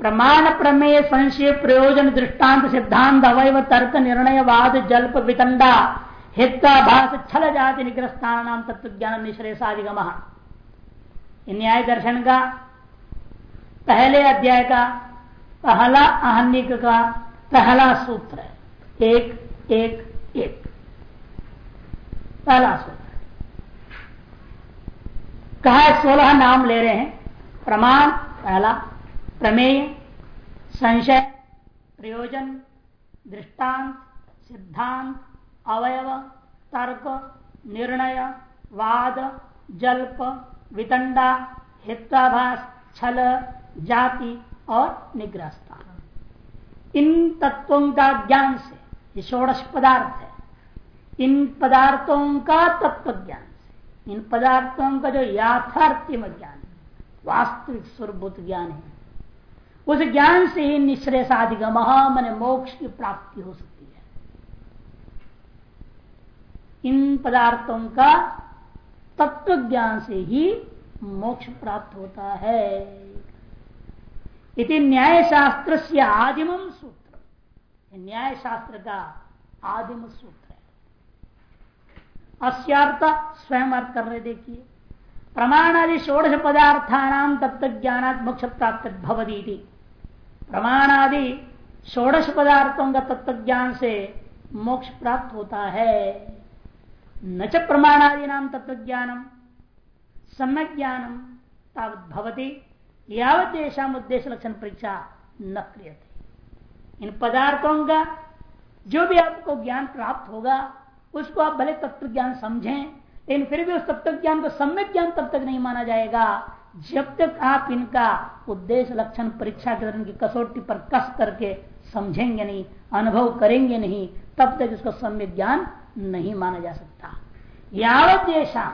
प्रमाण प्रमेय संशय प्रयोजन दृष्टांत सिद्धांत अवयव तर्क निर्णय वाद जल्प वितंडा हिताभास छल जाति निग्रस्तान नाम तत्व ज्ञान निश्रेषाधिगम न्याय दर्शन का, पहले अध्याय का, पहला आहनिक का, पहला सूत्र। है एक एक एक। पहला सूत्र। कहा सोलह नाम ले रहे हैं। प्रमाण, पहला प्रमेय, संशय, प्रयोजन, दृष्टांत, सिद्धांत, अवयव, तर्क, निर्णय, वाद, जल्प, वितंडा हिताभास छल, जाति और निग्रस्ता इन तत्वों का ज्ञान से ये षोड़श पदार्थ है। इन पदार्थों का तत्व ज्ञान से, इन पदार्थों का जो याथार्थिम ज्ञान वास्तविक स्वरूप ज्ञान है। उस ज्ञान से ही निश्रेषाधिगम मन मोक्ष की प्राप्ति हो सकती है। इन पदार्थों का तत्व ज्ञान से ही मोक्ष प्राप्त होता है। इति न्याय शास्त्र से आदिम सूत्र। न्याय शास्त्र का आदिम सूत्र है। अस्यार्थ स्वयं अर्थ कर रहे, देखिए। प्रमाणादि षोडश पदार्थानाम तत्व ज्ञानात् मोक्ष प्राप्त भवदी प्रमाणादि षोडश पदार्थों का तत्व ज्ञान से मोक्ष प्राप्त होता है। न च प्रमाणादि नाम तत्व ज्ञानम सम्यक ज्ञानम तावत यावत उद्देश्य लक्षण परीक्षा न क्रिय इन पदार्थों का जो भी आपको ज्ञान प्राप्त होगा, उसको आप भले तत्व ज्ञान समझें, लेकिन फिर भी उस तत्व ज्ञान को सम्यक ज्ञान तब तक नहीं माना जाएगा। जब तक आप इनका उद्देश्य, लक्षण, परीक्षा के की कसौटी पर कस करके समझेंगे नहीं, अनुभव करेंगे नहीं, तब तक इसको सम्यक ज्ञान नहीं माना जा सकता। यावत देशा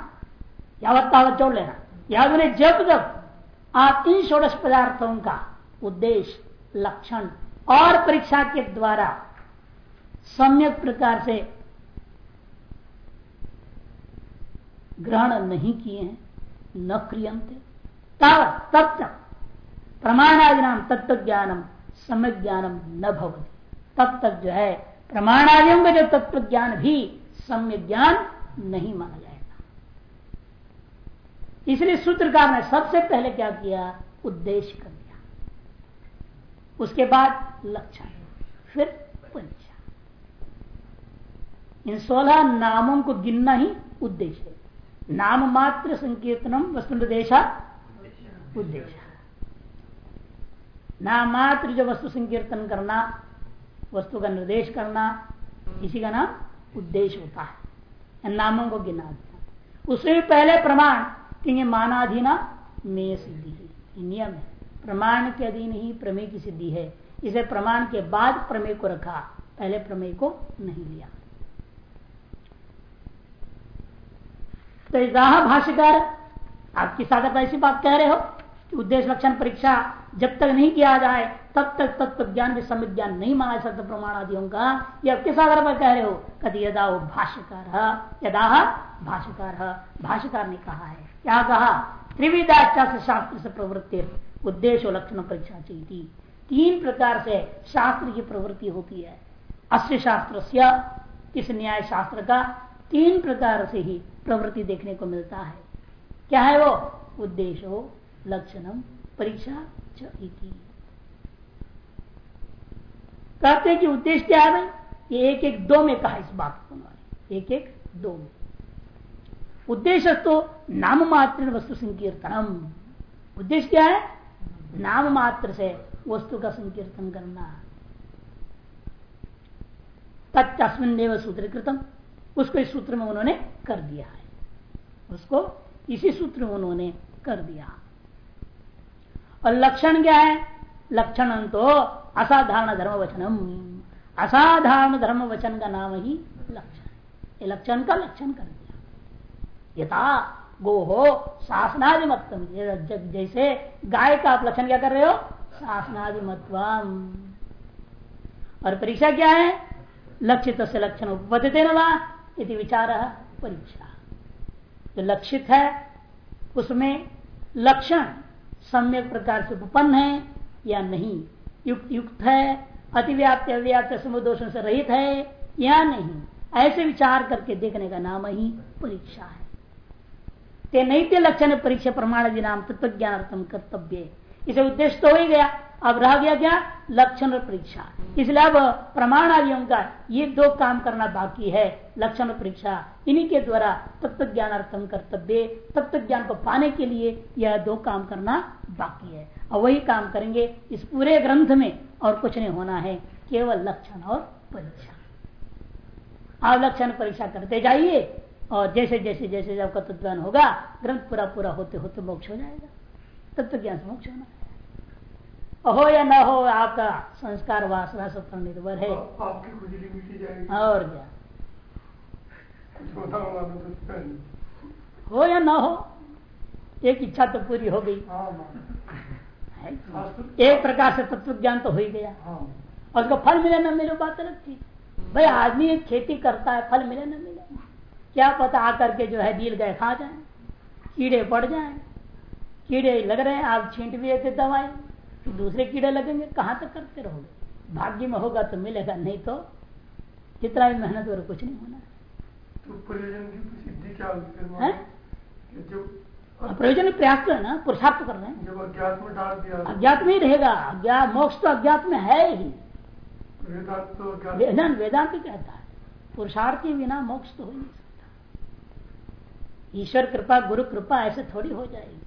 यावत तावत जोड़ लेना। याद उन्हें जब जब आप इन षोड़श पदार्थों का उद्देश्य, लक्षण और परीक्षा के द्वारा सम्यक प्रकार से ग्रहण नहीं किए हैं, न क्रियंते तब तब तक प्रमाणादि नाम तत्व ज्ञानम सम्यक ज्ञानम न भवती। तब तक जो है, प्रमाणादियों का जो तत्व ज्ञान भी सम्यक ज्ञान नहीं माना जाएगा। इसलिए सूत्रकार ने सबसे पहले क्या किया? उद्देश्य कर दिया। उसके बाद लक्षण, फिर परीक्षा इन सोलह नामों को गिनना ही उद्देश्य है। नाम मात्र संकीर्तनम वस्तु निर्देशा उद्देश्य नाम मात्र जो वस्तु संकीर्तन करना, वस्तु का निर्देश करना, इसी का नाम उद्देश्य होता है। नामों को गिना दिया भी पहले प्रमाण क्योंकि मानाधीना में सिद्धि है। नियम है। प्रमाण के अधीन ही प्रमेय की सिद्धि है। इसे प्रमाण के बाद प्रमेय को रखा। पहले प्रमेय को नहीं लिया। तो भाष्यकार, आपकी सागर ऐसी बात कह रहे हो? उद्देश्य लक्षण परीक्षा जब तक नहीं किया जाए, तब तक तत्व ज्ञान भी समित ज्ञान नहीं माना सकता प्रमाण आदियों का। ये आपके सागर पर कह रहे हो? कति यदा वो भाष्यकार। यदा भाष्यकार। भाष्यकार ने कहा है। क्या कहा? त्रिविधाचा से शास्त्र से प्रवृत्ति, उद्देश्य लक्षण परीक्षा चाहिए तीन प्रकार से शास्त्र की प्रवृत्ति होती है। अस्य शास्त्र इस न्याय शास्त्र का, तीन प्रकार से ही प्रवृत्ति देखने को मिलता है। क्या है वो? उद्देश्य लक्षणम परीक्षा कहते कि उद्देश्य क्या है? ये एक एक दो में कहा इस बात को एक एक दो में। उद्देश्य तो नाम मात्र वस्तु संकीर्तनम। उद्देश्य क्या है? नाम मात्र से वस्तु का संकीर्तन करना। तत्स्मिन सूत्र कृतम। उसको इस सूत्र में उन्होंने कर दिया है। उसको इसी सूत्र में उन्होंने कर दिया। और लक्षण क्या है? लक्षण तो असाधारण धर्म वचनम असाधारण धर्म वचन का नाम ही लक्षण। लक्षण का लक्षण कर दिया। यथा गो हो शासनादि मतम जैसे गाय का आप लक्षण क्या कर रहे हो? शासनादि और परीक्षा क्या है? लक्षित से लक्षण न यदि विचार परीक्षा। जो लक्षित है, उसमें लक्षण सम्यक प्रकार से उपन्न है या नहीं? युक्त युक्त है, अतिव्याप्त, अव्याप्त समुदोषण से रहित है या नहीं? ऐसे विचार करके देखने का नाम ही परीक्षा है। ते नहीं लक्षण परीक्षा प्रमाण विनाम तत्व ज्ञान कर्तव्य। इसे उद्देश्य तो हो ही गया। अब रह गया क्या? लक्षण और परीक्षा। इसलिए अब प्रमाण आदियों का ये दो काम करना बाकी है, लक्षण और परीक्षा। इन्हीं के द्वारा तत्व ज्ञान अर्थम कर्तव्य तत्व ज्ञान को पाने के लिए यह दो काम करना बाकी है। और वही काम करेंगे इस पूरे ग्रंथ में, और कुछ नहीं होना है, केवल लक्षण और परीक्षा। आप लक्षण परीक्षा करते जाइए, और जैसे जैसे जैसे जब तत्व होगा, ग्रंथ पूरा पूरा होते होते मोक्ष हो जाएगा। तत्व ज्ञान से मोक्ष होना। हो या ना हो आपका संस्कार वासना सब पर निर्भर है आपकी खुजली मिटी जाएगी। और क्या? तो हो या ना हो एक इच्छा तो पूरी हो गई। हाँ हाँ। एक प्रकार से तत्व ज्ञान तो हो ही गया। हाँ। और उसको फल मिले ना मिले बात अलग थी। भाई आदमी एक खेती करता है फल मिले ना मिले। क्या पता आकर के जो है दिल गए खा जाए कीड़े पड़ जाए। कीड़े लग रहे हैं आप छींट भी देते दवाई फिर दूसरे कीड़े लगेंगे कहाँ तक करते रहोगे? भाग्य में होगा तो मिलेगा नहीं तो कितना भी मेहनत करो कुछ नहीं होना। तो प्रयोजन की है? कि प्रयास तो है ना पुरुषार्थ कर रहे हैं। जब अज्ञात में डाल दिया अज्ञात में ही रहेगा अज्ञात मोक्ष तो अज्ञात में है ही। वेदांत तो वेदांत वेदांत कहता है पुरुषार्थ के बिना मोक्ष तो ही नहीं सकता। ईश्वर कृपा गुरु कृपा ऐसे थोड़ी हो जाएगी।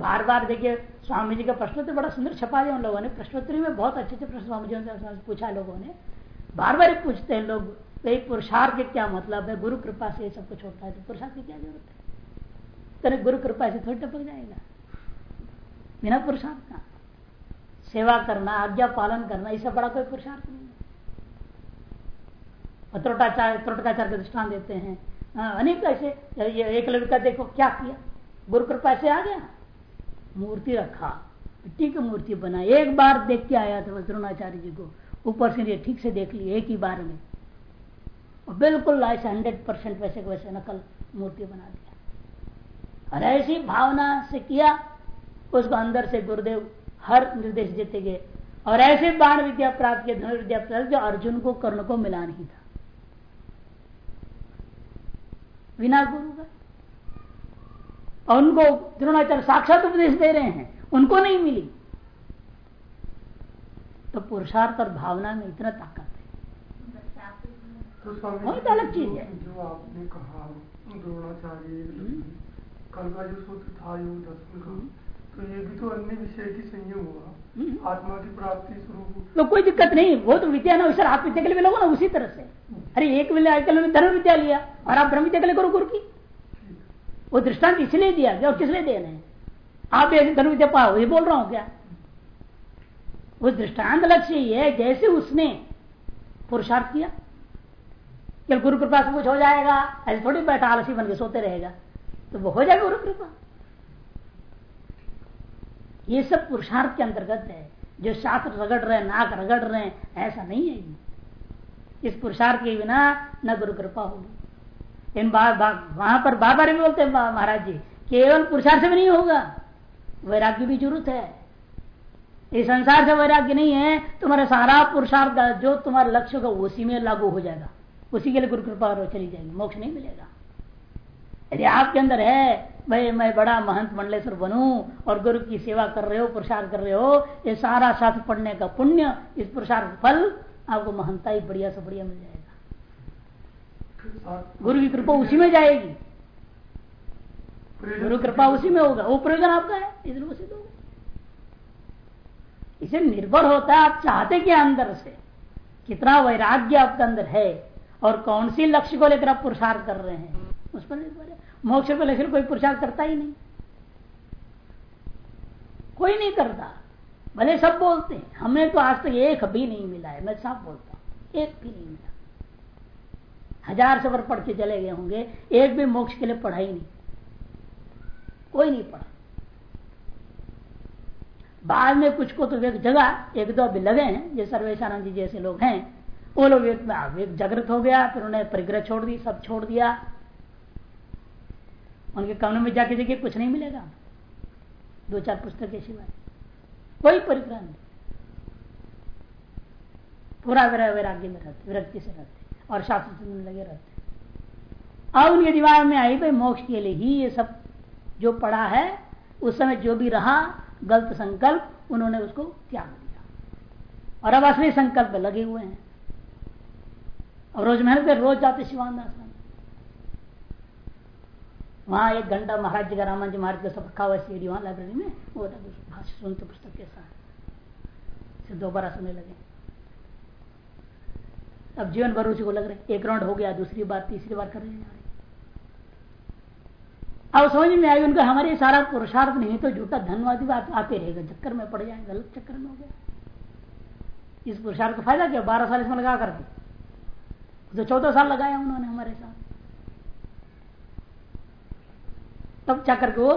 बार बार देखिए स्वामी जी का प्रश्न तो बड़ा सुंदर छपा दिया उन लोगों ने। प्रश्नोत्तरी में बहुत अच्छे अच्छे प्रश्न स्वामी जी ने पूछा लोगों ने। बार बार पूछते हैं लोग भाई पुरुषार्थ के क्या मतलब है? गुरु कृपा से सब कुछ होता है तो पुरुषार्थ की क्या ज़रूरत है? तेरे गुरु कृपा से थोड़ी टपक जाएगा। बिना पुरुषार्थ का। सेवा करना आज्ञा पालन करना इससे बड़ा कोई पुरुषार्थ नहीं है। त्रोटाचार्य दृष्टान देते हैं। हाँ, अनेक ऐसे एक लड़का देखो क्या किया? गुरु कृपा से आ गया। मूर्ति रखा। मिट्टी की मूर्ति बना। एक बार देख के आया था द्रोणाचार्य जी को। ऊपर से ठीक से देख लिया, एक ही बार में। और बिल्कुल ऐसे हंड्रेड परसेंट वैसे वैसे नकल मूर्ति बना दिया। और ऐसी भावना से किया, उसको अंदर से गुरुदेव हर निर्देश देते गए। और ऐसे बाण विद्या प्राप्त किया, धनुर्विद्या विद्या प्राप्त जो अर्जुन को, कर्ण को मिला नहीं था। बिना गुरु का। और उनको द्रोणाचार्य साक्षात उपदेश दे रहे हैं उनको नहीं मिली तो पुरुषार्थ और भावना में इतना ताकत है तो वो तो अलग चीज़ है। जो- आपने कहा द्रोणाचार्य हम्म। कल का जो सूत्र था योग दर्शन का हम्म। तो ये भी तो अन्य विषय की संयोग हुआ हम्म। आत्मा की प्राप्ति स्वरूप तो कोई दिक्कत नहीं वो तो विद्या ना सर आप विद्या के लिए भी लोगो ना उसी तरह से अरे एक विद्या आजकल में धर्म विद्या लिया और आप ब्रह्म विद्या के लिए करो गुरु की वो दृष्टांत इसलिए दिया गया और किस लिए देना है आप धर्म विद्या पाओ, ये बोल रहा हूँ क्या? वो दृष्टांत लक्ष्य ये है, जैसे उसने पुरुषार्थ किया। कि गुरु कृपा से कुछ हो जाएगा, ऐसे थोड़ी बैठा आलसी बन के सोते रहेगा। तो वो हो जाएगा गुरु कृपा। ये सब पुरुषार्थ के अंतर्गत है। जो शास्त्र रगड़ रहे नाक रगड़ रहे हैं, ऐसा नहीं है। इस पुरुषार्थ के बिना न गुरु कृपा होगी। इन वहाँ पर बार भी बोलते हैं महाराज जी, केवल पुरुषार्थ भी नहीं होगा। वैराग्य भी ज़रूरत है। इस संसार से वैराग्य नहीं है, तुम्हारा सारा पुरुषार्थ जो तुम्हारा लक्ष्य होगा उसी में लागू हो जाएगा। उसी के लिए गुरु कृपा चली जाएगी, मोक्ष नहीं मिलेगा। यदि आपके अंदर है, भाई, मैं बड़ा महंत मंडलेश्वर बनूं, और गुरु की सेवा कर रहे हो, पुरुषार्थ कर रहे हो, ये सारा शास्त्र पढ़ने का पुण्य, इस पुरुषार्थ फल, आपको महंता ही बढ़िया से बढ़िया मिल जाएगा। गुरु की कृपा उसी में जाएगी। गुरु कृपा उसी में होगा। वो प्रयोजन आपका है इसलिए उसी दो इसे निर्भर होता है आप चाहते क्या अंदर से। कितना वैराग्य आपके अंदर है और कौन सी लक्ष्य को लेकर आप पुरुषार्थ कर रहे हैं उस पर निर्भर है। मोक्ष को लेकर कोई पुरुषार्थ करता ही नहीं। कोई नहीं करता। भले सब बोलते हैं हमें तो आज तक एक भी नहीं मिला है। मैं साफ़ बोलता हूँ एक भी नहीं मिला। हज़ार सबर पढ़ के चले गए होंगे एक भी मोक्ष के लिए पढ़ा ही नहीं। कोई नहीं पढ़ा। बाद में कुछ को तो एक जगह एक दो अभी लगे हैं जैसे सर्वेशानंद जी जैसे लोग हैं वो लोग एक, एक जागृत हो गया फिर उन्हें परिग्रह छोड़ दी सब छोड़ दिया। उनके कमरे में जाके देखिए कुछ नहीं मिलेगा। दो चार पुस्तक के सिवाय। कोई परिग्रह नहीं। पूरा वैराग्य में रहते विरक्ति से रहते। और शास्त्र लगे रहते अब उनके दिमाग में आई भाई मोक्ष के लिए ही ये सब जो पढ़ा है, उस समय जो भी रहा, गलत संकल्प, उन्होंने उसको त्याग दिया। और अब असली संकल्प लगे हुए हैं। और रोज मेहनत कर रोज जाते शिवान दास वहाँ एक घंटा महाराज जी का रामान जी महाराज का सब रखा हुआ सीढ़ी, वहाँ लाइब्रेरी में, वो सुनते पुस्तक के साथ। दोबारा सुनने लगे। अब जीवन भर उसी को लग रहे एक राउंड हो गया, दूसरी बार, तीसरी बार कर रहे अब समझ में आई उनका हमारे सारा पुरुषार्थ नहीं तो झूठा धनवादी बात आते रहेगा। चक्कर में पड़ जाए गलत चक्कर में हो गया। इस पुरुषार्थ का फ़ायदा क्या? बारह साल इसमें लगा करके। तो चौदह साल लगाया उन्होंने हमारे साथ। तब करके वो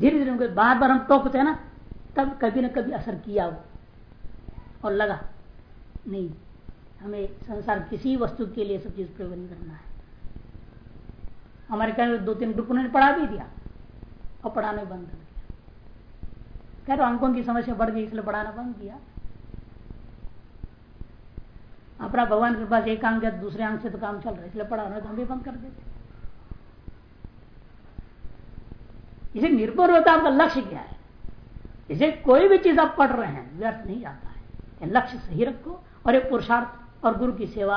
धीरे धीरे उनको बार बार हम टोकते हैं ना, तब कभी ना कभी असर किया वो और लगा। नहीं। हमें संसार किसी वस्तु के लिए सब चीज़ प्रयोग नहीं करना है। हमारे कहने दो तीन ग्रुप उन्होंने पढ़ा भी दिया, और पढ़ाने बंद कर दिया। कह रहे अंकों की समस्या बढ़ गई, इसलिए पढ़ाना बंद किया। अपना भगवान के पास एक अंक है दूसरे अंक से तो काम चल रहा है, इसलिए पढ़ाना तो हम भी बंद कर देते इसे निर्भर होता आपका लक्ष्य क्या है? इसे कोई भी चीज़ आप पढ़ रहे हैं, व्यर्थ नहीं जाता है। लक्ष्य सही रखो, और एक पुरुषार्थ और गुरु की सेवा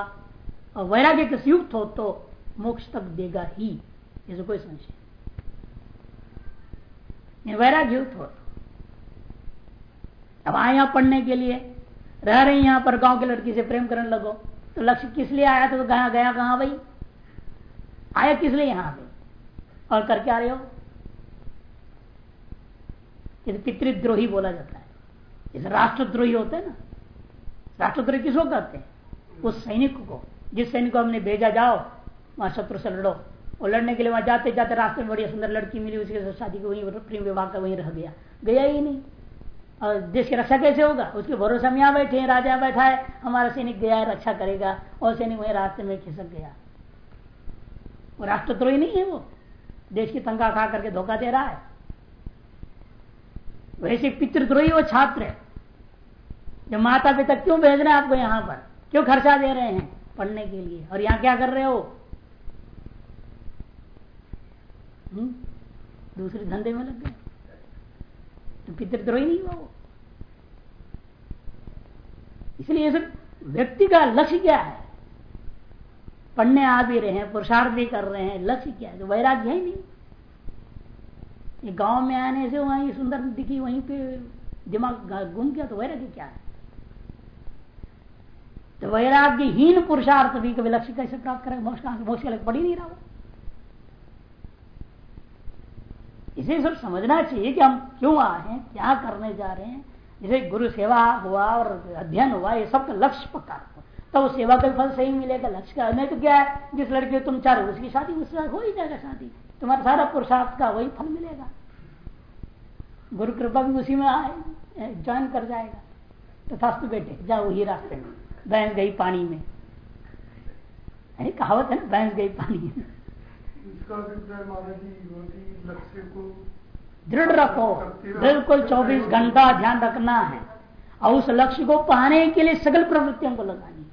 और वैराग्य के संयुक्त हो तो मोक्ष तक देगा ही। इसे कोई संशय वैराग्य युक्त हो अब आए यहाँ पढ़ने के लिए, रह रहे यहाँ पर गाँव के लड़की से प्रेम करने लगो तो लक्ष्य किस लिए आया? था तो कहा गया कहाँ भाई? आया किस लिए यहाँ पे? और करके आ रहे हो? पितृद्रोही बोला जाता है। जैसे राष्ट्रद्रोही होते हैं ना, राष्ट्रद्रोही किसको कहते हैं? उस सैनिक को, जिस सैनिक को हमने भेजा, जाओ, वहाँ शत्रु से लड़ो। और लड़ने के लिए वहाँ जाते जाते रास्ते में बड़ी सुंदर लड़की मिली उसके साथ शादी को, वहीं प्रेम विवाह का वहीं रह गया। गया ही नहीं। और देश की रक्षा कैसे होगा? उसके भरोसे में यहाँ बैठे हैं, राजा बैठा है, हमारा सैनिक गया है रक्षा करेगा, और सैनिक वही रास्ते में खिसक गया। वो राष्ट्रद्रोही नहीं है वो। देश की तंगा खा करके धोखा दे रहा है। वैसे पितृद्रोही वो छात्र है। जो माता पिता क्यों भेज रहे हैं आपको यहाँ पर? क्यों खर्चा दे रहे हैं पढ़ने के लिए। और यहाँ क्या कर रहे हो? हम्म? दूसरे धंधे में लग गए। तो पितृद्रोही नहीं हुआ वो। इसलिए सब व्यक्ति का लक्ष्य क्या है? पढ़ने आ भी रहे हैं, पुरुषार्थ भी कर रहे हैं, लक्ष्य क्या है? तो वैराग्य है नहीं। गाँव में आने से वहीं सुंदर दिखी, वहीं पे दिमाग घूम गया तो वैराग्य क्या है? तो वैराग्यहीन पुरुषार्थ भी कभी लक्ष्य कैसे प्राप्त करेगा? मोक्ष मोक्ष का पढ़ ही नहीं रहा वो। इसे सब समझना चाहिए कि हम क्यों आए हैं, क्या करने जा रहे हैं। जैसे गुरु सेवा हुआ और अध्ययन हुआ, ये सब का लक्ष्य पक्का तो सेवा का फल सही मिलेगा, लक्ष्य का। नहीं तो क्या है? जिस लड़के तुम चाह रहे उसकी शादी, उससे हो ही जाएगा शादी। तुम्हारा सारा पुरुषार्थ का वही फल मिलेगा। गुरु कृपा भी उसी में आए ज्वाइन कर जाएगा। तो फास्तु बेटे, जाओ वही रास्ते में। भैंस गई पानी में। अरे कहावत है ना भैंस गई पानी में। दृढ़ रखो। बिल्कुल 24 घंटा ध्यान रखना है। और उस लक्ष्य को पाने के लिए सगल प्रवृत्तियों को लगानी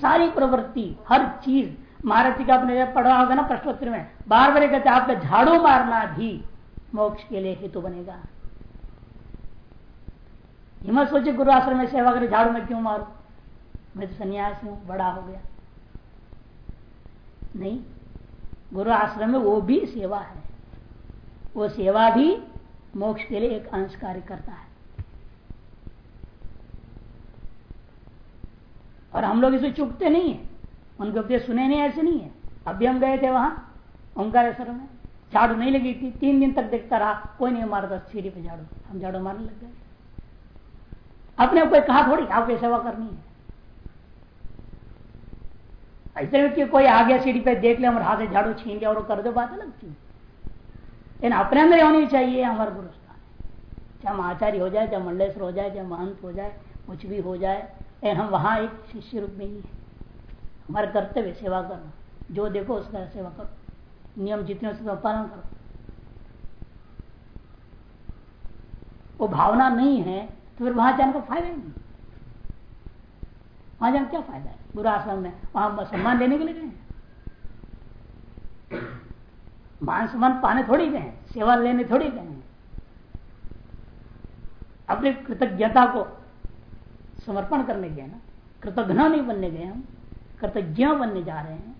सारी प्रवृत्ति हर चीज़। महारथी का आपने पढ़ा होगा ना प्रश्नोत्तर में बार बार कहते आपका झाड़ू मारना भी मोक्ष के लिए हेतु बनेगा। हिम्मत सोचे गुरु आश्रम में सेवा करे झाड़ू में क्यों मारू? मैं तो सन्यास हूँ, बड़ा हो गया। नहीं, गुरु आश्रम में वो भी सेवा है। वो सेवा भी मोक्ष के लिए एक अंश कार्य करता है। और हम लोग इसे चुकते नहीं है। उनके उपदेश सुने नहीं, ऐसे नहीं है। अभी हम गए थे वहाँ, ओंकारेश्वर में। झाड़ू नहीं लगी थी, तीन दिन तक देखता रहा, कोई नहीं मारता सीढ़ी पे झाड़ू। हम झाड़ू मारने लग गए। अपने कोई कहा थोड़ी, आपकी सेवा करनी है। ऐसे कि कोई आ गया सीढ़ी पे देख ले हमारे हाथ से झाड़ू छीन लिया और कर दो, बात अलग थी। लेकिन अपने अंदर होनी चाहिए हमारे गुरु स्थान चाहे हम आचार्य हो जाए, चाहे मंडलेश्वर हो जाए, चाहे महंत हो जाए, कुछ भी हो जाए, लेकिन हम वहाँ एक शिष्य रूप में ही है। हमारे कर्तव्य सेवा करना। जो देखो उसका सेवा करो। नियम जितने उसका पालन करो। वो भावना नहीं है तो फिर वहाँ जाने का फ़ायदा ही नहीं। वहाँ जाने क्या फ़ायदा है? बुरा आश्रम में, वहाँ सम्मान लेने के लिए गए। मान सम्मान पाने थोड़ी गए, सेवा लेने थोड़ी गए। अपनी कृतज्ञता को समर्पण करने गए ना। कृतज्ञ नहीं बनने गए हम, कृतज्ञ बनने जा रहे हैं।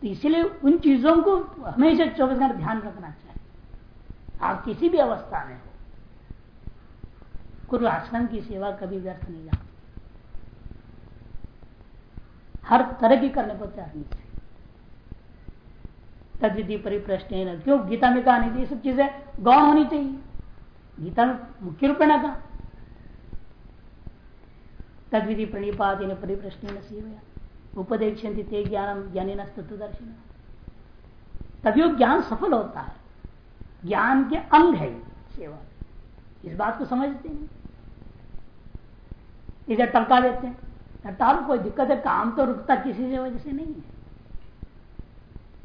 तो इसलिए उन चीज़ों को हमेशा चौबीस घंटे ध्यान रखना चाहिए। आप किसी भी अवस्था में हो गुरु आश्रम की सेवा कभी व्यर्थ नहीं जाती। हर तरह की करने को तैयार नहीं चाहिए तद्विधि परिप्रश्न क्यों? गीता में कहा नहीं थी, ये सब चीज़ें गौण होनी चाहिए। गीता में मुख्य रूप में कहा। तद्विधि प्रणिपात परिप्रश्न उपदेक्षती ते ज्ञान ज्ञानी नस्तुदर्शन तभी वो ज्ञान सफल होता है। ज्ञान के अंग है सेवा इस बात को समझते नहीं। इधर टलका देते हैं। टाल कोई दिक्कत है, काम तो रुकता किसी से वजह से नहीं है।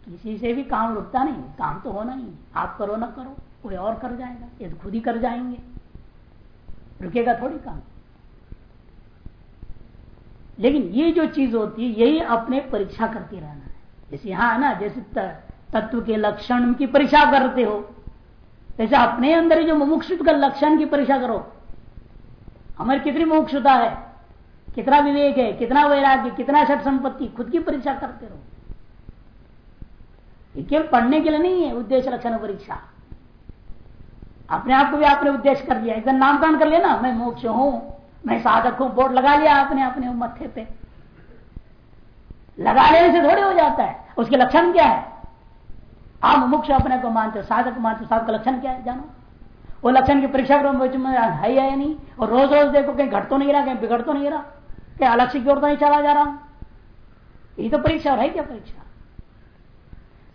किसी से भी काम रुकता नहीं, काम तो होना ही आप करो ना करो, कोई और कर जाएगा, ये तो खुद ही कर जाएँगे। रुकेगा थोड़ी काम। लेकिन ये जो चीज़ होती है, यही अपने परीक्षा करती रहना है। जैसे यहाँ ना, जैसे तत्व के लक्षण की परीक्षा करते हो, जैसे अपने अंदर जो मुमुक्षुत का लक्षण की परीक्षा करो। हमारी कितनी मुमुक्षुता है? कितना विवेक है, कितना वैराग्य, कितना छठ संपत्ति, खुद की परीक्षा करते रहो। केवल पढ़ने के लिए नहीं है, उद्देश्य लक्षण परीक्षा। अपने आप को भी आपने उद्देश्य कर लिया एकदम नामकरण कर लिया ना मैं मोक्ष हूँ, मैं साधक हूँ, बोर्ड लगा लिया आपने अपने मत्थे पे। लगा लेने से थोड़े हो जाता है, उसके लक्षण क्या है? आप मुक्ष अपने को मानते हो, साधक मानते हो, साधक का लक्षण क्या है, जानो। वो लक्षण की परीक्षा करो है या नहीं, और रोज रोज देखो, कहीं घट तो नहीं रहा, कहीं बिगड़ तो नहीं रहा। कहीं अलग की ओर तो नहीं, चला जा रहा हूँ। ये तो परीक्षा है क्या परीक्षा।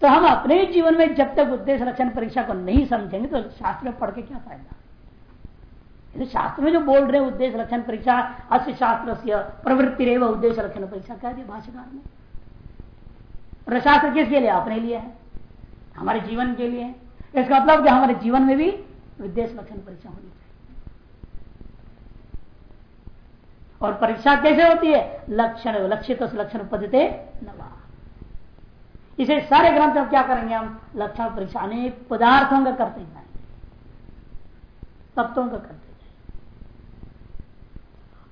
तो हम अपने जीवन में जब तक उद्देश्य लक्षण परीक्षा को नहीं समझेंगे तो शास्त्र में पढ़ के क्या फ़ायदा? तो शास्त्र में जो बोल रहे उद्देश्य लक्षण परीक्षा, अस्य शास्त्र से प्रवृत्ति रे उद्देश्य लक्षण परीक्षा, कह दिया भाषाकार ने। शास्त्र किसके लिए? अपने लिए है। हमारे जीवन के लिए इसका मतलब कि हमारे जीवन में भी उद्देश्य लक्षण परीक्षा होनी चाहिए। और परीक्षा कैसे होती है? लक्षण, लक्षित लक्षण पद्धति नवा इसे सारे ग्रंथ क्या करेंगे हम? लक्षण परीक्षा अनेक पदार्थों का करते जाएँगे तत्वों का करते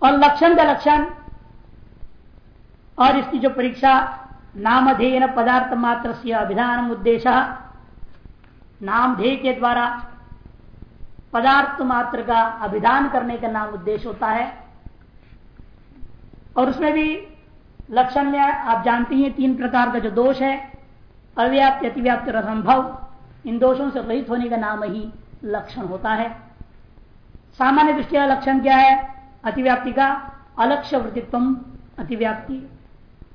और लक्षण का लक्षण, और इसकी जो परीक्षा नामधेय पदार्थ मात्र से अभिधान उद्देश्य, नामधेय के द्वारा पदार्थ मात्र का अभिधान करने का नाम उद्देश्य होता है। और उसमें भी लक्षण में आप जानती हैं तीन प्रकार का जो दोष है अव्याप्त अतिव्याप्त और असंभव, इन दोषों से रहित होने का नाम ही लक्षण होता है। सामान्य दृष्टि का लक्षण क्या है? अतिव्याप्ति का अलक्ष्य वृत्तित्व अतिव्याप्ति।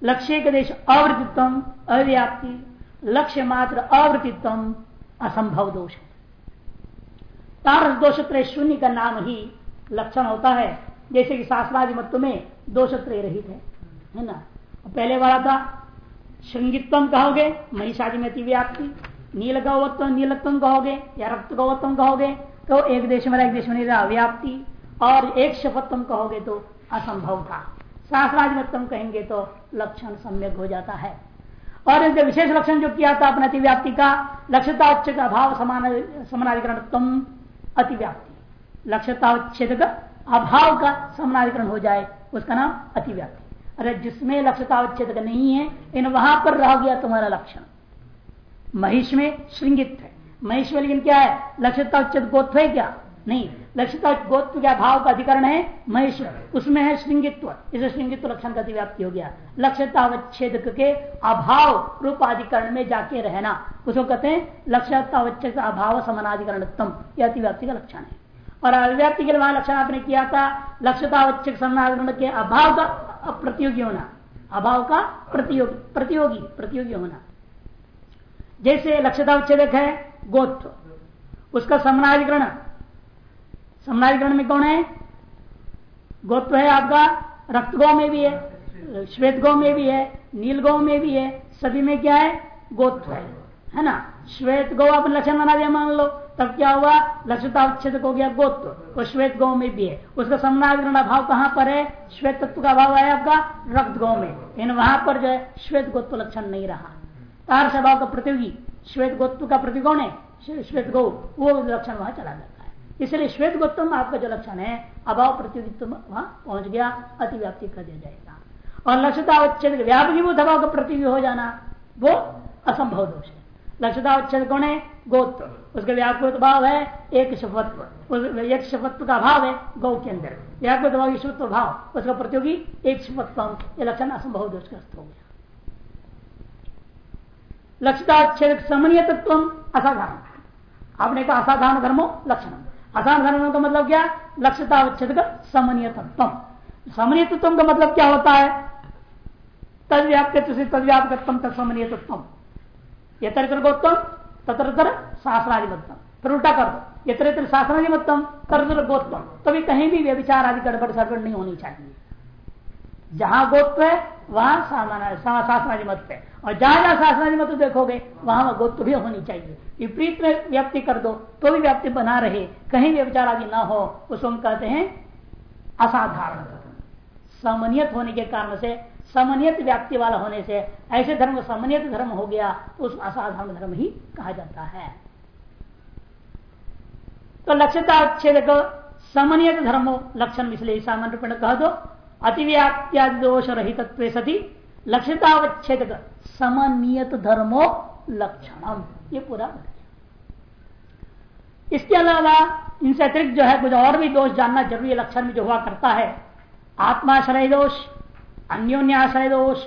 लक्ष्य के देश अवृत्तित्व, अव्याप्ति। लक्ष्य मात्र अवृत्तित्व, असंभव दोष है। तारस दोष शून्य का नाम ही लक्षण होता है। जैसे कि शास्त्रादि मत्व में दोष रहित है है ना? पहले वाला था श्रृंगित्व कहोगे महिषादि में अतिव्याप्ति नील गौवत्व नीलत्व कहोगे, या रक्त गौवत्व कहोगे तो एक देश में एक देश में अव्याप्ति और एक शपथम कहोगे तो असंभव था। शास्त्राधिमत्तम कहेंगे तो लक्षण सम्यक हो जाता है। और इनके विशेष लक्षण जो किया था अपने अतिव्याप्ति का लक्ष्यता उच्चक अभाव समान समानाधिकरण अतिव्याप्ति। लक्ष्यता उच्छेद का अभाव का समानाधिकरण हो जाए उसका नाम अतिव्याप्ति। अरे जिसमें लक्ष्यता उच्छेद नहीं है, इन वहाँ पर रह गया तुम्हारा लक्षण। महिष में श्रृंगित है। महिष में लेकिन क्या है? लक्ष्यता उच्छेद गोत्व है क्या? नहीं। लक्षिता गोत्व क्या भाव का अधिकरण है? महेश उसमें है श्रृंगित्व। इसे श्रृंगित्व लक्षण का व्याप्ति हो गया। लक्ष्यतावच्छेद के अभाव रूप अधिकरण में जाके रहना। उसको कहते हैं लक्ष्यतावच्छेद अभाव समानाधिकरणत्म यह अतिव्याप्ति का लक्षण है। और अव्याप्ति के वहाँ लक्षण आपने किया था लक्ष्यतावच्छेद समानाधिकरण के अभाव का प्रतियोगी होना। अभाव का प्रतियोगी प्रतियोगी प्रतियोगी होना। जैसे लक्ष्यतावच्छेदक है गोत्व उसका समानाधिकरण समानाधिकरण में कौन है? गोत्व है आपका रक्त गौ में भी है श्वेत गौ में भी है नील गौ में भी है, सभी में क्या है? गोत्व है। है ना? श्वेत गौ आपने लक्षण बना दिया, मान लो। तब क्या हुआ? लक्षता उच्छेद हो गया गोत्व वो श्वेत गौ में भी है। उसका समनाग्रहण भाव कहाँ पर है? श्वेत तत्व का अभाव है आपका रक्त गौ में। इन वहाँ पर जो है, श्वेत गोत्व लक्षण नहीं रहा। तार स्वभाव का प्रतियोगी, श्वेत गोत्व का प्रतिकोण है? श्वेत गौ। वो लक्षण वहाँ चला जाता है। इसलिए श्वेत गोत्व आपका जो लक्षण है, अभाव प्रतियोगित्व वहाँ पहुँच गया, अतिव्याप्ति कर दिया जाएगा। और लक्ष्यता उच्छेद व्यापकीभूत अभाव का प्रतियोगी हो जाना, वो असंभव दोष है। लक्ष्यता उच्छेद कौन है, गोत्र। उसका व्यापक भाव है, एक शपत्व एक शपत्व का भाव है, गौ के अंदर। व्यापक भाव ईश्वत्व भाव, उसका प्रतियोगी एक शपत्व ये लक्षण असंभव हो गया लक्ष्यताच्छेद समनीय तत्व असाधारण। आपने कहा असाधारण धर्मो, लक्षण। असाधारण धर्म का मतलब क्या? लक्ष्यतावच्छेद का समनीय तत्व समनीय तत्व का मतलब क्या होता है? तद व्याप्त तद समनीय तत्व यतर तत्र फिर उल्टा कर दो। यत्र तभी कहीं भी व्यविचार आदि गड़बड़ सड़बड़ नहीं होनी चाहिए। जहाँ गोत्व है, वहाँ शास्त्राधिमत्व है। और जहाँ जहाँ शास्त्राधिमत्व देखोगे, वहाँ वह गोत्व भी होनी चाहिए। विपरीत में व्याप्ति कर दो तो भी व्याप्ति बना रहे। कहीं भी विचार आदि ना हो, उसको हम कहते हैं असाधारण। समनियत होने के कारण से समनियत व्याप्ति वाला होने से ऐसे धर्म को समनियत धर्म हो गया, उस असाधारण धर्म ही कहा जाता है। तो लक्ष्यता उच्छेद को समनियत धर्मो लक्षण इसलिए सामान्य रूप कह दो अतिव्याप्त्यादि दोष रहित सती लक्ष्यतावच्छेद समनियत धर्मो लक्षणम। ये पूरा इसके अलावा इनसे अतिरिक्त जो है, कुछ और भी दोष जानना ज़रूरी लक्षण में जो हुआ करता है आत्माश्रय दोष अन्योन्याश्रय दोष,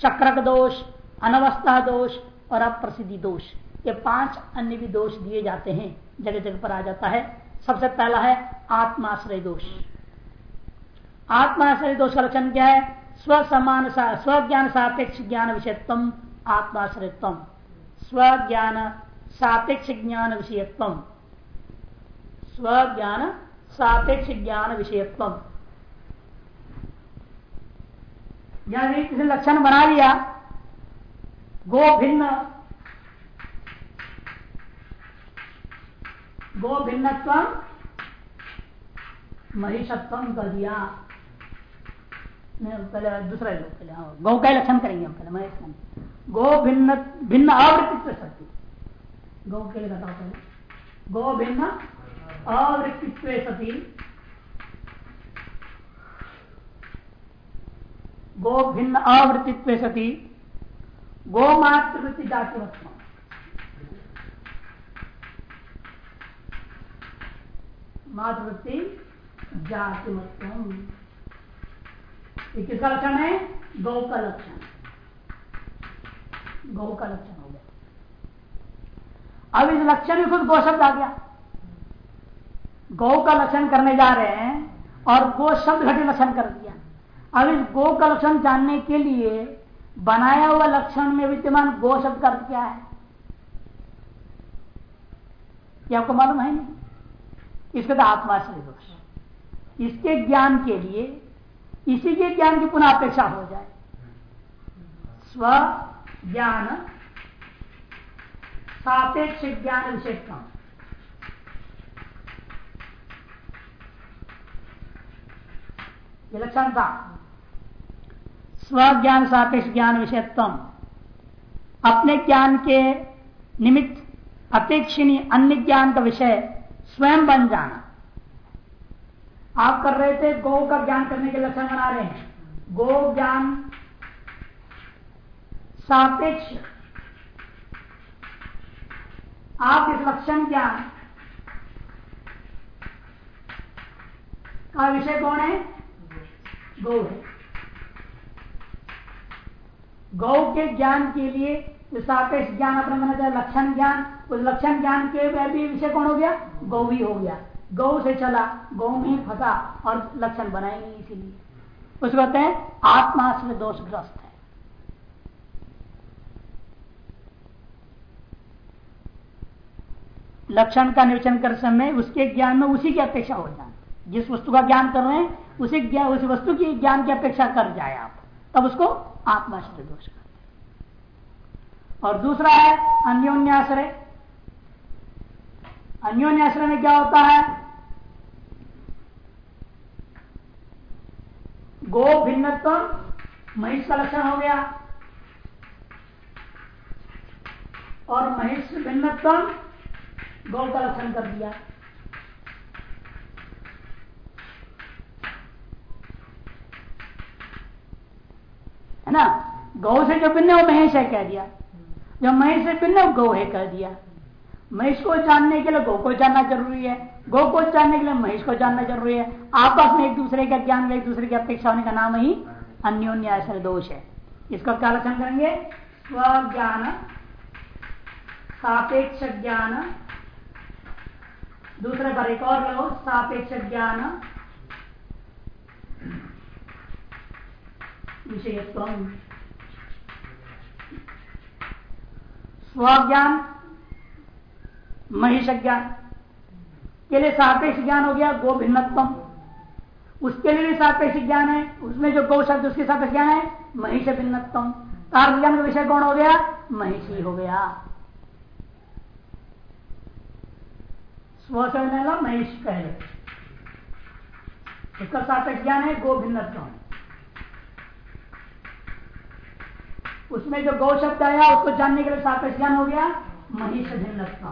चक्रक दोष, अनवस्था दोष और अप्रसिद्धि दोष। ये पाँच अन्य भी दोष दिए जाते हैं जगह जगह पर आ जाता है। सबसे पहला है आत्माश्रय दोष। आत्माश्रय दोष का लक्षण क्या है? स्व समान स्वज्ञान सापेक्ष ज्ञान विषयत्व आत्माश्रयत्व स्वज्ञान सापेक्ष ज्ञान विषयत्व स्वज्ञान सापेक्ष ज्ञान विषयत्व यानी किसी लक्षण बना लिया, गो भिन्न, गो भिन्नत्व महिषत्व कर दिया। पहले दूसरा लोग, पहले हाँ गौ का लक्षण करेंगे हम पहले, महेश गो भिन्न भिन्न अवृत्तित्व सती गौ के लिए बताओ पहले। गो भिन्न अवृत्तित्व सती गो भिन्न आवृत्तित्व सती। गो मातृवृत्ति जाति मातृवृत्ति जाति किसका लक्षण है? गौ का लक्षण। गौ का लक्षण हो गया। अब इस लक्षण में खुद गौ शब्द आ गया। गौ का लक्षण करने जा रहे हैं और गो शब्द घटे लक्षण कर दिया। अब इस गो का लक्षण जानने के लिए बनाया हुआ लक्षण में विद्यमान गो शब्द का क्या है? ये आपको मालूम है नहीं? इसका तो आत्माश्रय दोष इसके ज्ञान के लिए, इसी के ज्ञान की पुनः अपेक्षा हो जाए। स्व ज्ञान सापेक्ष ज्ञान विशेषता विलक्षणता स्वज्ञान सापेक्ष ज्ञान विषयत्व अपने ज्ञान के निमित्त अपेक्षिणी अन्य ज्ञान का विषय स्वयं बन जाना। आप कर रहे थे, गौ का ज्ञान करने के लक्षण बना रहे हैं। गौ ज्ञान सापेक्ष। आप इस लक्षण ज्ञान का विषय कौन है? गौ है। गौ के ज्ञान के लिए जो सापेक्ष ज्ञान अपने माना लक्षण ज्ञान, उस लक्षण ज्ञान के भी विषय कौन हो गया? गौ ही हो गया। गौ से चला, गौ में फंसा और लक्षण बनाए नहीं इसीलिए। उसको कहते हैं, आत्मा से दोषग्रस्त है। लक्षण का निरीक्षण कर समय उसके ज्ञान में उसी की अपेक्षा हो जाए जिस वस्तु का ज्ञान कर रहे हैं, उसी ज्ञान उसी वस्तु की ज्ञान की अपेक्षा कर जाए आप। तब उसको आत्माश्रय दोष करते और दूसरा है अन्योन्याश्रय। अन्योन्याश्रय में क्या होता है? गो भिन्नत्व महिष का लक्षण हो गया। और महिष भिन्नत्व, गौ का लक्षण कर दिया है ना, गौ से जो भिन्न वो महेश है कह दिया। जो महेश से भिन्न गौ है कह दिया। महेश को जानने के लिए गौ को जानना ज़रूरी है। गौ को जानने के लिए महेश को जानना ज़रूरी है। आपस में एक दूसरे का ज्ञान एक दूसरे की अपेक्षा होने का नाम ही अन्योन्याश्रय दोष है। इसका क्या लक्षण करेंगे? स्वज्ञान, सापेक्ष ज्ञान। दूसरे पर एक और लो, सापेक्ष ज्ञान। विषयत्व स्वज्ञान महिष ज्ञान के लिए सापेक्ष ज्ञान हो गया गो भिन्नत्म उसके लिए भी सापेक्ष ज्ञान है, उसमें जो गौ शब्द उसके सापेक्ष ज्ञान है महिष भिन्नत्म तार्थ ज्ञान का विषय कौन हो गया? महिषी हो गया। स्व महिष पहले। उसका सापेक्ष ज्ञान है गो भिन्नत्व उसमें जो गौ शब्द आया, उसको जानने के लिए सापेक्ष ज्ञान हो गया महिष भिन्नत्व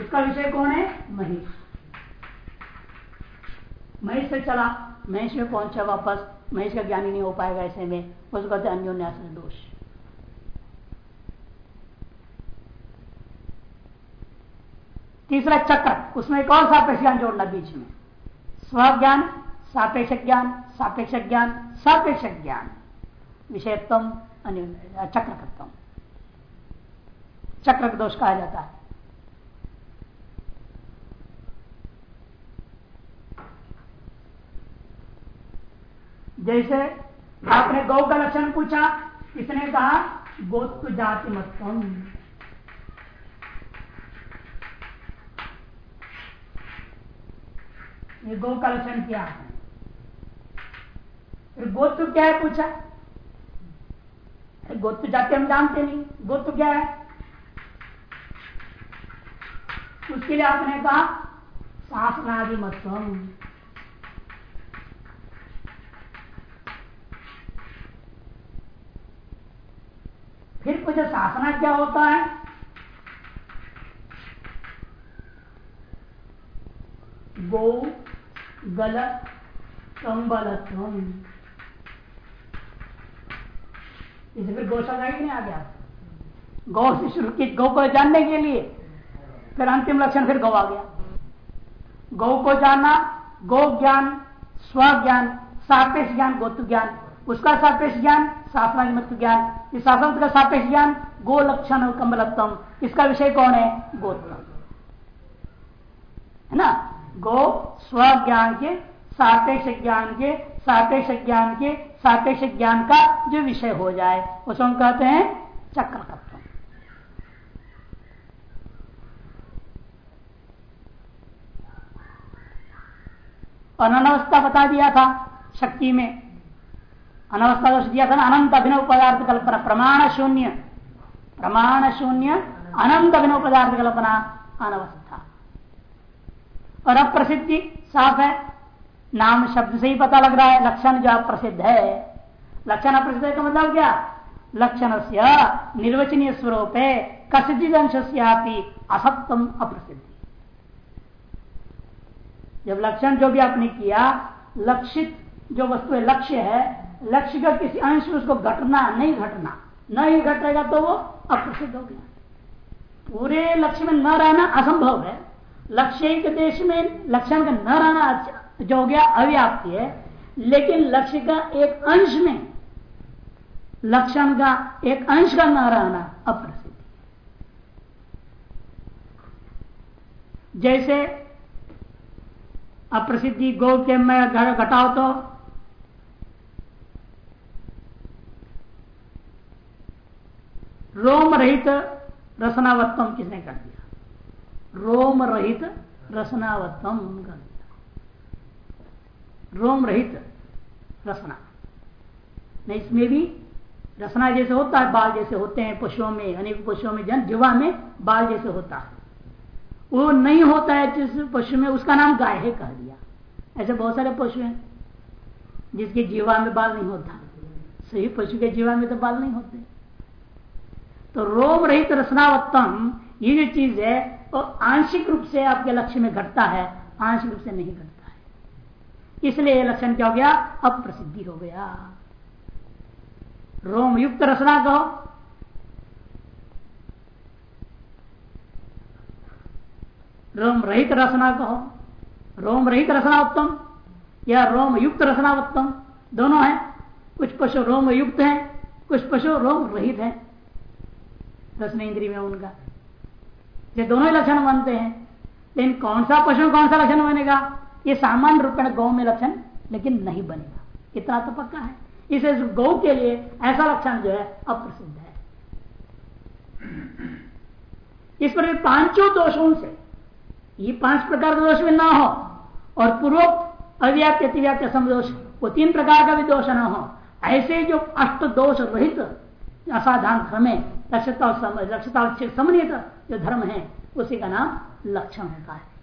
उसका विषय कौन है? महिष महिष से चला महिष में पहुँचा वापस महिष का ज्ञान ही नहीं हो पाएगा ऐसे में, उसको कहते अन्योन्यास दोष। तीसरा चक्र उसमें एक और सापेक्ष जोड़ना बीच में। स्वज्ञान सापेक्ष ज्ञान सापेक्ष ज्ञान सापेक्ष ज्ञान। विषयत्म चक्रकत्म चक्र दोष कहा जाता है? जैसे आपने गौ का लक्षण पूछा किसने कहा गोत्व जाति मतम ये गौ का लक्षण क्या है? फिर गोत्व क्या है पूछा? गोत्व जाति हम जानते नहीं। गोत्व क्या है? उसके लिए आपने कहा शासनादि मतम फिर कुछ शासना क्या होता है? गौ, गलत कंबलत्व इसे फिर गौशा का नहीं आ गया। गौ से शुरू की गौ को जानने के लिए, फिर अंतिम लक्षण फिर गौ आ गया। गौ को जानना गौ ज्ञान स्व ज्ञान सापेक्ष ज्ञान गोत्व ज्ञान। उसका सापेक्ष ज्ञान शासनात्मक ज्ञान। इस शासन का सापेक्ष ज्ञान, गो लक्षण और इसका विषय कौन है? गोत्व है ना? गो स्व ज्ञान के, सापेक्ष ज्ञान के सापेक्ष ज्ञान के, सापेक्ष ज्ञान का जो विषय हो जाए, उसको हम कहते हैं चक्र तत्व अनवस्था बता दिया था शक्ति में। अनवस्था दोष दिया था अनंत अभिनव पदार्थ कल्पना, प्रमाण शून्य। प्रमाण शून्य, अनंत अभिनव पदार्थ कल्पना, अनवस्था। और अप्रसिद्धि साफ़ है। नाम शब्द से ही पता लग रहा है, लक्षण जो अप्रसिद्ध है। लक्षण अप्रसिद्ध का मतलब क्या? लक्षण से निर्वचनीय स्वरूप है कसिद्धि अंश से असत्यम अप्रसिद्धि। जब लक्षण जो भी आपने किया, लक्षित जो वस्तु है, लक्ष्य है, लक्ष्य का किसी अंश में उसको घटना, नहीं घटना नहीं घटेगा तो वो अप्रसिद्ध हो गया। पूरे लक्ष्य में न रहना असंभव है। लक्ष्य के देश में लक्षण का न रहना जो हो गया अव्याप्ति है। लेकिन लक्ष्य का एक अंश में लक्षण का एक अंश का न रहना अप्रसिद्ध जैसे अप्रसिद्धि गौ के में घटाओ तो रोम रहित रसनावत्तम किसने कर दिया? रोम रहित रसनावत्तम कर दिया। रोम रहित रसना। नहीं, इसमें भी रसना जैसे होता है, बाल जैसे होते हैं, पशुओं में, अनेक पशुओं में, जन जीवा में बाल जैसे होता है। वो नहीं होता है जिस पशु में, उसका नाम गाय है कह दिया। ऐसे बहुत सारे पशु हैं, जिसके जीवा में बाल नहीं होता। सही पशु के जीवा में तो बाल नहीं होते। तो रोम रहित रसनावत्तम, ये जो चीज़ है, वो आंशिक रूप से आपके लक्ष्य में घटता है, आंशिक रूप से नहीं घटता। इसलिए लक्षण क्या हो गया? अप्रसिद्धि हो गया। रोम युक्त रसना कहो। रोम रहित रसना कहो। रोम रहित रसना उत्तम या रोम युक्त रसना उत्तम? दोनों है। कुछ पशु रोम युक्त है, कुछ पशु रोम रहित है। रसन इंद्री में उनका। ये दोनों ही लक्षण बनते हैं। लेकिन कौन सा पशु कौन सा लक्षण बनेगा ये सामान्य में गौ में लक्षण, लेकिन नहीं बनेगा। इतना तो पक्का है। इसे गौ के लिए ऐसा लक्षण जो है, अप्रसिद्ध है। इस पर पाँचों दोषों से, ये पाँच प्रकार का दोष भी ना हो, और पूर्वोक्त, अव्याप्त, अतिव्याप्त समदोष वो तीन प्रकार का भी दोष न हो, ऐसे जो अष्ट दोष रहित असाधारण धर्म है लक्ष्यता समन्वित जो धर्म है, उसी का नाम लक्षण होता है।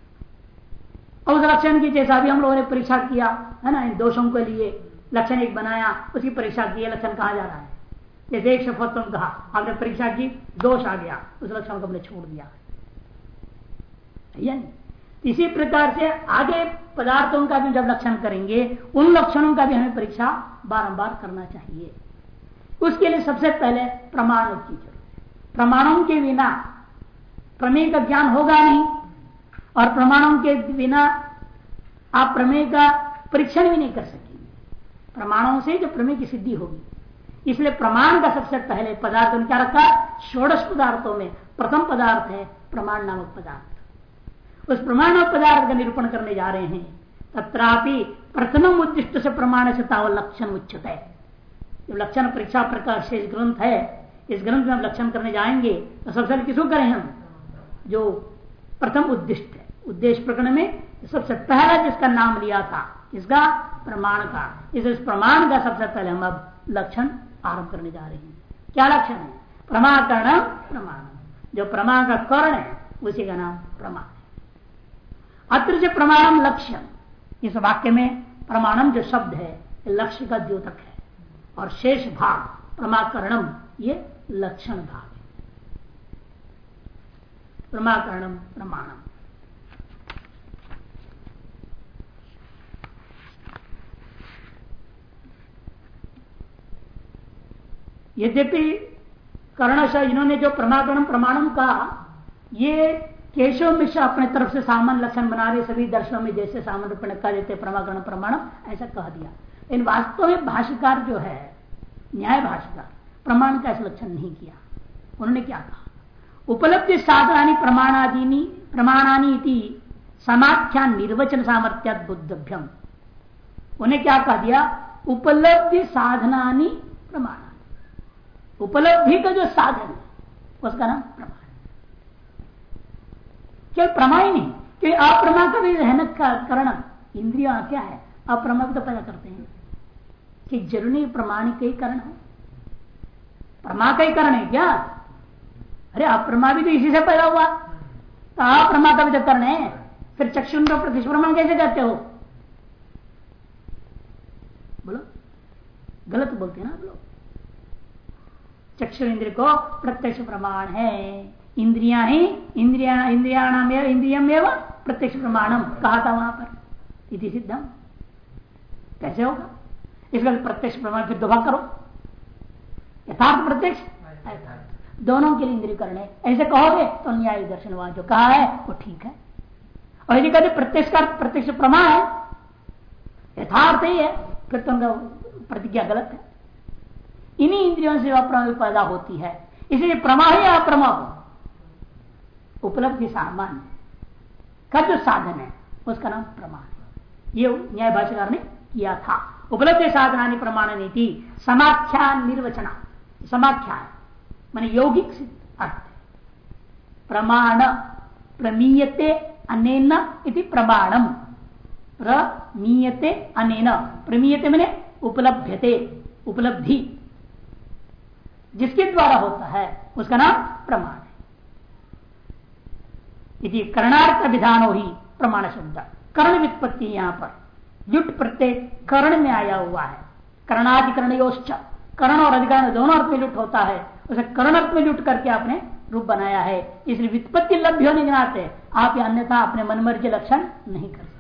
और उस लक्षण की जैसा भी हम लोगों ने परीक्षा किया, है ना, इन दोषों के लिए लक्षण एक बनाया, उसकी परीक्षा की लक्षण कहा जा रहा है। जैसे एक शपथ कहा, आपने परीक्षा की, दोष आ गया, उस लक्षण को हमने छोड़ दिया। इसी प्रकार से आगे पदार्थों का भी जब लक्षण करेंगे, उन लक्षणों का भी हमें परीक्षा बारंबार करना चाहिए। उसके लिए सबसे पहले प्रमाणों की ज़रूरत प्रमाणों के बिना प्रमेय का ज्ञान होगा नहीं। और प्रमाणों के बिना आप प्रमेय का परीक्षण भी नहीं कर सकेंगे। प्रमाणों से जो प्रमेय की सिद्धि होगी। इसलिए प्रमाण का सबसे पहले पदार्थ क्या रखा, षोड़श पदार्थों में प्रथम पदार्थ है प्रमाण नामक पदार्थ। उस प्रमाण नामक पदार्थ का निरूपण करने जा रहे हैं। तथापि प्रथम उद्दिष्ट से प्रमाण से तावल लक्षण उच्चत है जो लक्षण परीक्षा प्रकार शेष ग्रंथ है, इस ग्रंथ में हम लक्षण करने जाएँगे तो सबसे किसको करें हम? जो प्रथम उद्दिष्ट उद्देश्य प्रकरण में सबसे पहला जिसका नाम लिया था, इसका प्रमाण का इस प्रमाण का सबसे पहले हम अब लक्षण आरंभ करने जा रहे हैं। क्या लक्षण है? प्रमाकरण प्रमाण। जो प्रमाण का कर्ण है, उसी का नाम प्रमाण है। अत्र जो प्रमाणम लक्ष्य इस वाक्य में प्रमाणम जो शब्द है लक्ष्य का द्योतक है। और शेष भाग, प्रमाकरणम, ये लक्षण भाग है। प्रमाकरणम, प्रमाणम। यद्यपि कर्णश, इन्होंने जो प्रमाकरण प्रमाणम कहा, ये केशव मिश्र अपने तरफ़ से सामान्य लक्षण बना रहे, सभी दर्शनों में जैसे सामान्य रूप कह देते प्रमाकरण प्रमाणम, ऐसा कह दिया। इन वास्तव में भाष्यकार जो है, न्याय भाष्यकार, प्रमाण का ऐसा लक्षण नहीं किया। उन्होंने क्या कहा? उपलब्धि साधनानी प्रमाणादीनी, प्रमाणानी समाख्या निर्वचन सामर्थ्या बुद्धभ्यम। उन्हें क्या कह दिया? उपलब्धि साधनानी प्रमाण उपलब्धि का जो साधन उसका नाम प्रमाण। केवल प्रमा ही नहीं क्योंकि अप्रमा का भी रहन का करण इंद्रिया क्या है? अप्रमा तो पैदा करते हैं। कि ज़रूरी प्रमाणिक ही करण हो। प्रमा का ही करण है क्या? अरे अप्रमा भी तो इसी से पैदा हुआ। तो अप्रमा का भी तो करण है। फिर चक्षुन का प्रतिष्प्रमाण कैसे करते हो? बोलो। गलत बोलते हैं ना आप लोग। चक्षु इंद्र को प्रत्यक्ष प्रमाण है। इंद्रिया ही इंद्रिया इंद्रियाणाम इंद्रियम एवं प्रत्यक्ष प्रमाणम कहा था वहाँ पर। इति सिद्धम। कैसे होगा? इसका प्रत्यक्ष प्रमाण फिर दोभा करो। यथार्थ प्रत्यक्ष? दोनों के लिए इंद्रीकरण है। ऐसे कहोगे तो न्याय दर्शन वहाँ जो कहा है वो ठीक है। और यदि कहते प्रत्यक्ष का प्रत्यक्ष प्रमाण है यथार्थ ही है फिर तो प्रतिज्ञा गलत है। इन्हीं इंद्रियों से अप्रमा पैदा होती है। इसलिए प्रमा ही अप्रमा हो। उपलब्धि सामान्य का जो साधन है। उसका नाम प्रमाण ये न्याय भाषाकार ने किया था। उपलब्धि साधना प्रमाण नीति समाख्या निर्वचना समाख्या मान यौगिक अर्थ प्रमाण प्रमीयते अनेन इति प्रमाणम। प्रमीयते अनेन। प्रमीयते मैंने उपलब्धते उपलब्धि। जिसके द्वारा होता है, उसका नाम प्रमाण है। करणार्थ विधान ही प्रमाण शब्द। कर्ण वित्पत्ति यहाँ पर। युट प्रत्येक कर्ण में आया हुआ है। कर्णाधिकरण योश्च कर्ण और अधिकरण दोनों अर्थ में लुट होता है। उसे कर्ण अर्थ में लुट करके आपने रूप बनाया है। इसलिए वित्पत्ति लभ्य होने के नाते आप अन्यथा अपने मनमर्जी लक्षण नहीं कर